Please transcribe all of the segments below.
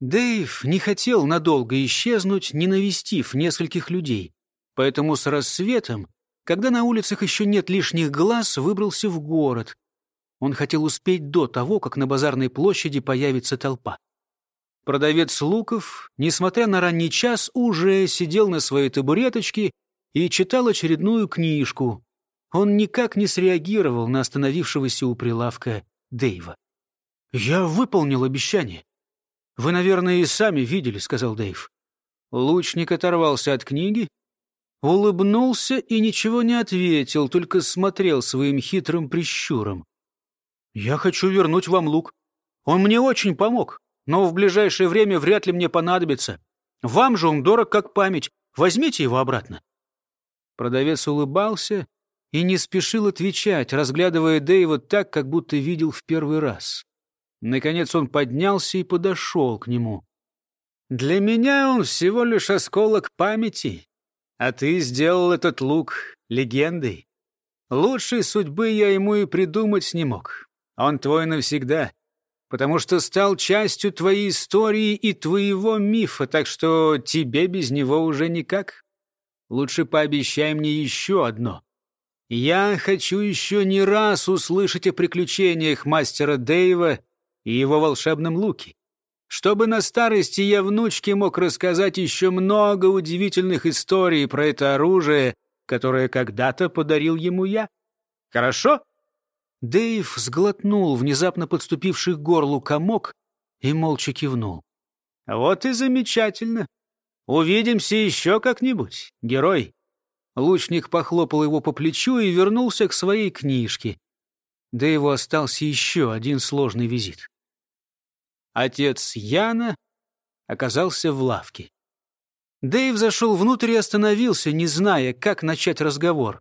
Дэйв не хотел надолго исчезнуть, не навестив нескольких людей. Поэтому с рассветом, когда на улицах еще нет лишних глаз, выбрался в город. Он хотел успеть до того, как на базарной площади появится толпа. Продавец луков, несмотря на ранний час, уже сидел на своей табуреточке и читал очередную книжку. Он никак не среагировал на остановившегося у прилавка Дэйва. «Я выполнил обещание. Вы, наверное, и сами видели», — сказал Дэйв. Лучник оторвался от книги, улыбнулся и ничего не ответил, только смотрел своим хитрым прищуром. «Я хочу вернуть вам лук. Он мне очень помог, но в ближайшее время вряд ли мне понадобится. Вам же он дорог как память. Возьмите его обратно». Продавец улыбался и не спешил отвечать, разглядывая Дэйва так, как будто видел в первый раз. Наконец он поднялся и подошел к нему. «Для меня он всего лишь осколок памяти, а ты сделал этот лук легендой. Лучшей судьбы я ему и придумать не мог. Он твой навсегда, потому что стал частью твоей истории и твоего мифа, так что тебе без него уже никак. Лучше пообещай мне еще одно. Я хочу еще не раз услышать о приключениях мастера Дэйва и его волшебном луке. Чтобы на старости я внучке мог рассказать еще много удивительных историй про это оружие, которое когда-то подарил ему я. Хорошо?» Дэйв сглотнул внезапно подступивший к горлу комок и молча кивнул. «Вот и замечательно. Увидимся еще как-нибудь, герой». Лучник похлопал его по плечу и вернулся к своей книжке. Дэйву остался еще один сложный визит. Отец Яна оказался в лавке. Дэйв зашел внутрь и остановился, не зная, как начать разговор.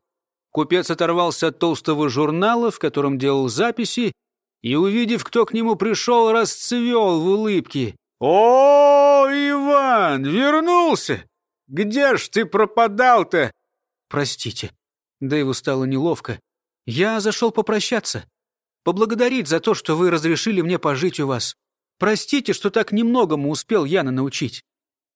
Купец оторвался от толстого журнала, в котором делал записи, и, увидев, кто к нему пришел, расцвел в улыбке. «О, Иван, вернулся! Где ж ты пропадал-то?» «Простите». Дэйву стало неловко. «Я зашел попрощаться. Поблагодарить за то, что вы разрешили мне пожить у вас. Простите, что так немногому успел Яна научить».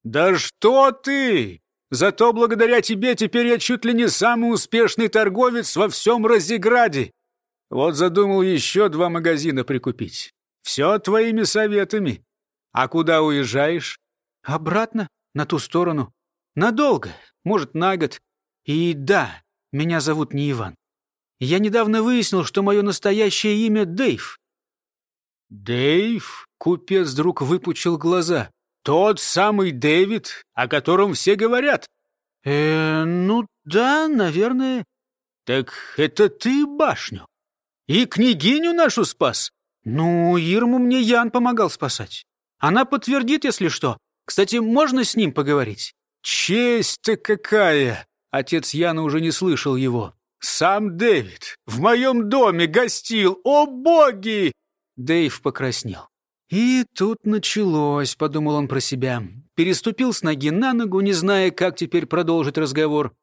«Да что ты! Зато благодаря тебе теперь я чуть ли не самый успешный торговец во всем Разиграде. Вот задумал еще два магазина прикупить. Все твоими советами. А куда уезжаешь?» «Обратно, на ту сторону. Надолго, может, на год. И да, меня зовут не Иван. Я недавно выяснил, что мое настоящее имя Дэйв». «Дэйв?» — купец вдруг выпучил глаза. «Тот самый Дэвид, о котором все говорят?» «Э, ну да, наверное». «Так это ты башню? И княгиню нашу спас?» «Ну, Ирму мне Ян помогал спасать. Она подтвердит, если что. Кстати, можно с ним поговорить?» «Честь-то какая!» Отец Яна уже не слышал его. «Сам Дэвид в моем доме гостил! О боги!» Дэйв покраснел. «И тут началось», — подумал он про себя. Переступил с ноги на ногу, не зная, как теперь продолжить разговор.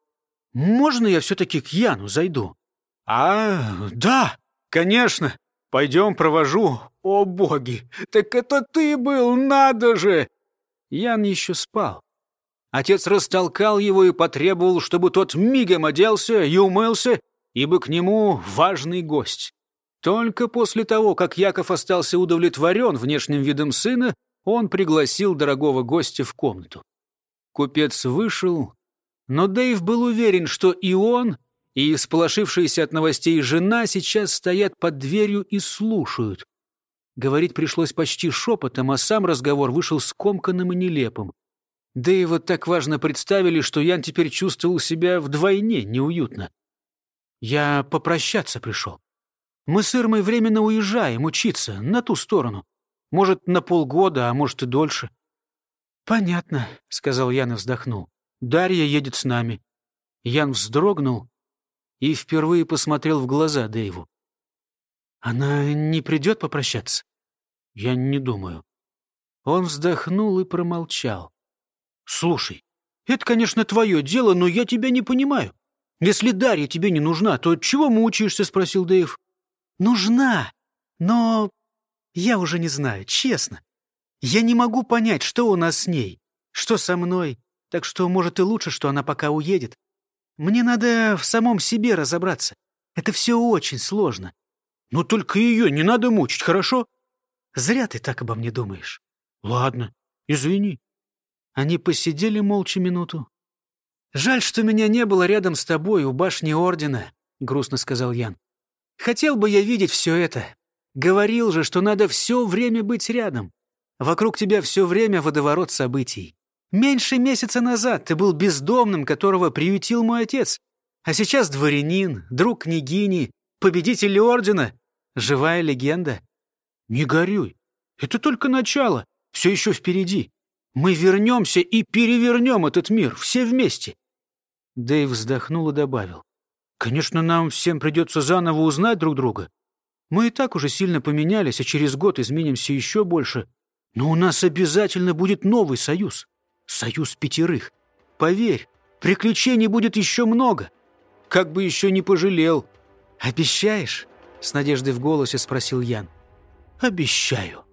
«Можно я все-таки к Яну зайду?» «А, да, конечно. Пойдем, провожу. О, боги! Так это ты был, надо же!» Ян еще спал. Отец растолкал его и потребовал, чтобы тот мигом оделся и умылся, ибо к нему важный гость. Только после того, как Яков остался удовлетворен внешним видом сына, он пригласил дорогого гостя в комнату. Купец вышел, но Дэйв был уверен, что и он, и сполошившаяся от новостей жена сейчас стоят под дверью и слушают. Говорить пришлось почти шепотом, а сам разговор вышел скомканным и нелепым. Да и вот так важно представили, что Ян теперь чувствовал себя вдвойне неуютно. Я попрощаться пришел. Мы с Ирмой временно уезжаем учиться на ту сторону. Может, на полгода, а может и дольше. «Понятно», — сказал Ян и вздохнул. «Дарья едет с нами». Ян вздрогнул и впервые посмотрел в глаза Дэйву. «Она не придет попрощаться?» «Я не думаю». Он вздохнул и промолчал. «Слушай, это, конечно, твое дело, но я тебя не понимаю. Если Дарья тебе не нужна, то чего мучаешься?» — спросил Дэйв. «Нужна, но я уже не знаю, честно. Я не могу понять, что у нас с ней, что со мной, так что, может, и лучше, что она пока уедет. Мне надо в самом себе разобраться. Это все очень сложно. Но только ее не надо мучить, хорошо? Зря ты так обо мне думаешь. Ладно, извини. Они посидели молча минуту. «Жаль, что меня не было рядом с тобой у башни Ордена», — грустно сказал Ян. «Хотел бы я видеть все это. Говорил же, что надо все время быть рядом. Вокруг тебя все время водоворот событий. Меньше месяца назад ты был бездомным, которого приютил мой отец. А сейчас дворянин, друг княгини, победитель ордена. Живая легенда. Не горюй. Это только начало. Все еще впереди. Мы вернемся и перевернем этот мир. Все вместе. Дэйв вздохнул и добавил. Конечно, нам всем придется заново узнать друг друга. Мы и так уже сильно поменялись, а через год изменимся еще больше. Но у нас обязательно будет новый союз. Союз пятерых. Поверь, приключений будет еще много. Как бы еще не пожалел. «Обещаешь?» — с надеждой в голосе спросил Ян. «Обещаю».